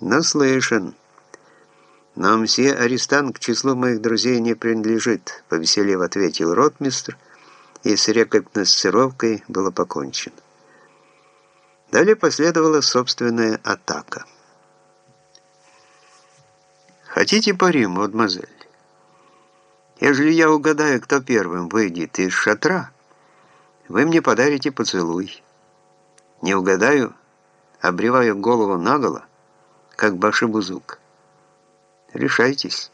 «Наслышан. Но мсье арестант к числу моих друзей не принадлежит», — повеселев ответил ротмистр, и с рекогносцировкой было покончено. Далее последовала собственная атака. «Хотите пари, мадемуазель? Ежели я угадаю, кто первым выйдет из шатра, вы мне подарите поцелуй. Не угадаю, обреваю голову наголо, как башибузук. Решайтесь.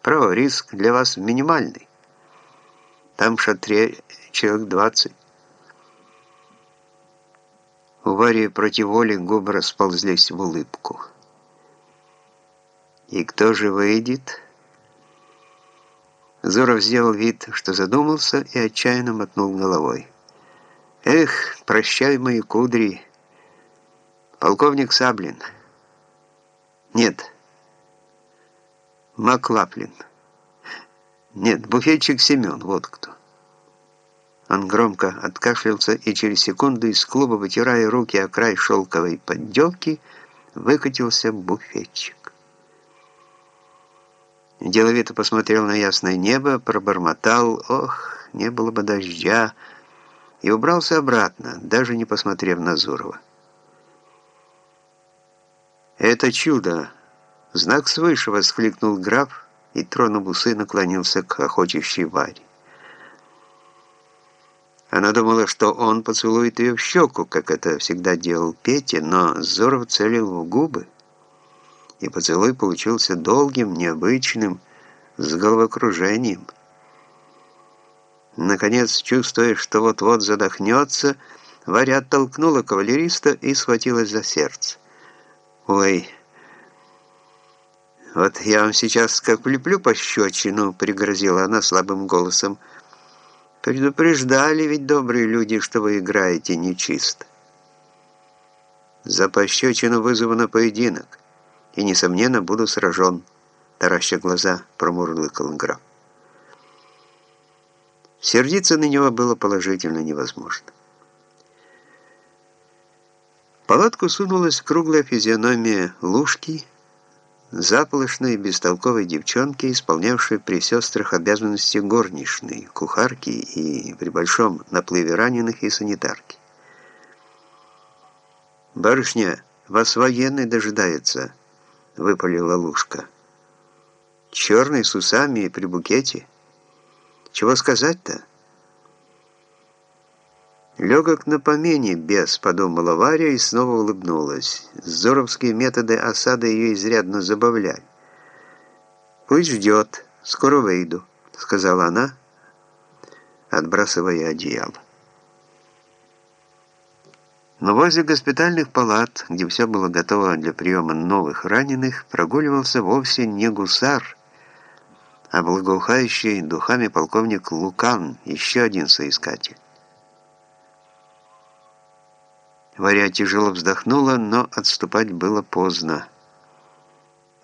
Право, риск для вас минимальный. Там в шатре человек двадцать. У Вари против воли губы расползлись в улыбку. «И кто же выйдет?» Зоров сделал вид, что задумался, и отчаянно мотнул головой. «Эх, прощай, мои кудри! Полковник Саблин!» «Нет, Маклаплин!» «Нет, буфетчик Семен, вот кто!» Он громко откашлялся, и через секунду из клуба, вытирая руки о край шелковой подделки, выкатился буфетчик. Деловито посмотрел на ясное небо, пробормотал «Ох, не было бы дождя!» и убрался обратно, даже не посмотрев на Зурова. «Это чудо! Знак свыше!» — воскликнул граф и, тронув усы, наклонился к охотящей Варе. Она думала, что он поцелует ее в щеку, как это всегда делал Петя, но Зоров целил в губы, и поцелуй получился долгим, необычным, с головокружением. Наконец, чувствуя, что вот-вот задохнется, Варя оттолкнула кавалериста и схватилась за сердце. «Ой, вот я вам сейчас как влеплю пощечину», — пригрозила она слабым голосом, — Предупреждали ведь добрые люди, что вы играете нечисто. За пощечину вызову на поединок, и, несомненно, буду сражен, тараща глаза, промурлыкал граф. Сердиться на него было положительно невозможно. В палатку сунулась круглая физиономия Лужки, заполошной, бестолковой девчонки, исполнявшей при сестрах обязанности горничной, кухарки и при большом наплыве раненых и санитарки. «Барышня, вас военный дожидается», — выпалила Лушка. «Черный с усами и при букете. Чего сказать-то?» Легок на помене, бес, подумала Варя и снова улыбнулась. Зоровские методы осады ее изрядно забавляли. «Пусть ждет, скоро выйду», — сказала она, отбрасывая одеяло. Но возле госпитальных палат, где все было готово для приема новых раненых, прогуливался вовсе не гусар, а благоухающий духами полковник Лукан, еще один соискатель. Варя тяжело вздохнула, но отступать было поздно.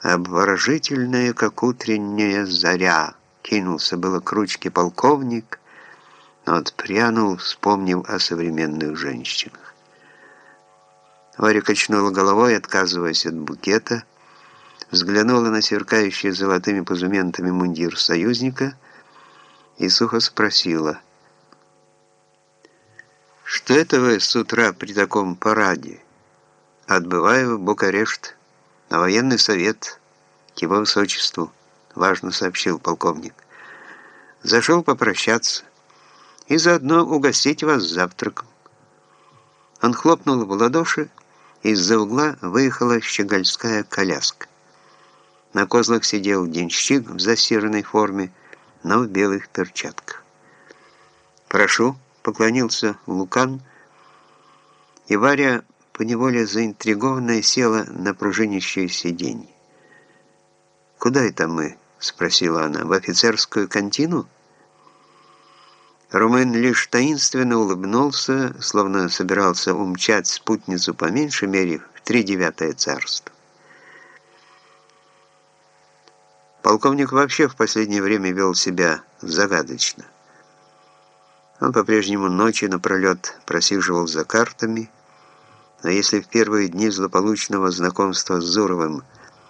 Обворожительная, как утренняя заря, кинулся было к ручке полковник, но отпрянул, вспомнив о современных женщинах. Варя качнула головой, отказываясь от букета, взглянула на сверкающий золотыми позументами мундир союзника и сухо спросила — что это вы с утра при таком параде? Отбываю в Букарешт на военный совет к его высочеству, важно сообщил полковник. Зашел попрощаться и заодно угостить вас завтраком. Он хлопнул в ладоши, из-за угла выехала щегольская коляска. На козлах сидел денщик в засиранной форме, но в белых перчатках. «Прошу», поклонился Лукан, и Варя, поневоле заинтригованная, села на пружинящее сиденье. «Куда это мы?» — спросила она. «В офицерскую контину?» Румын лишь таинственно улыбнулся, словно собирался умчать спутницу по меньшей мере в тридевятое царство. Полковник вообще в последнее время вел себя загадочно. Он по-прежнему ночи напролет просиживал за картами, Но если в первые дни злополучного знакомства с Зуровым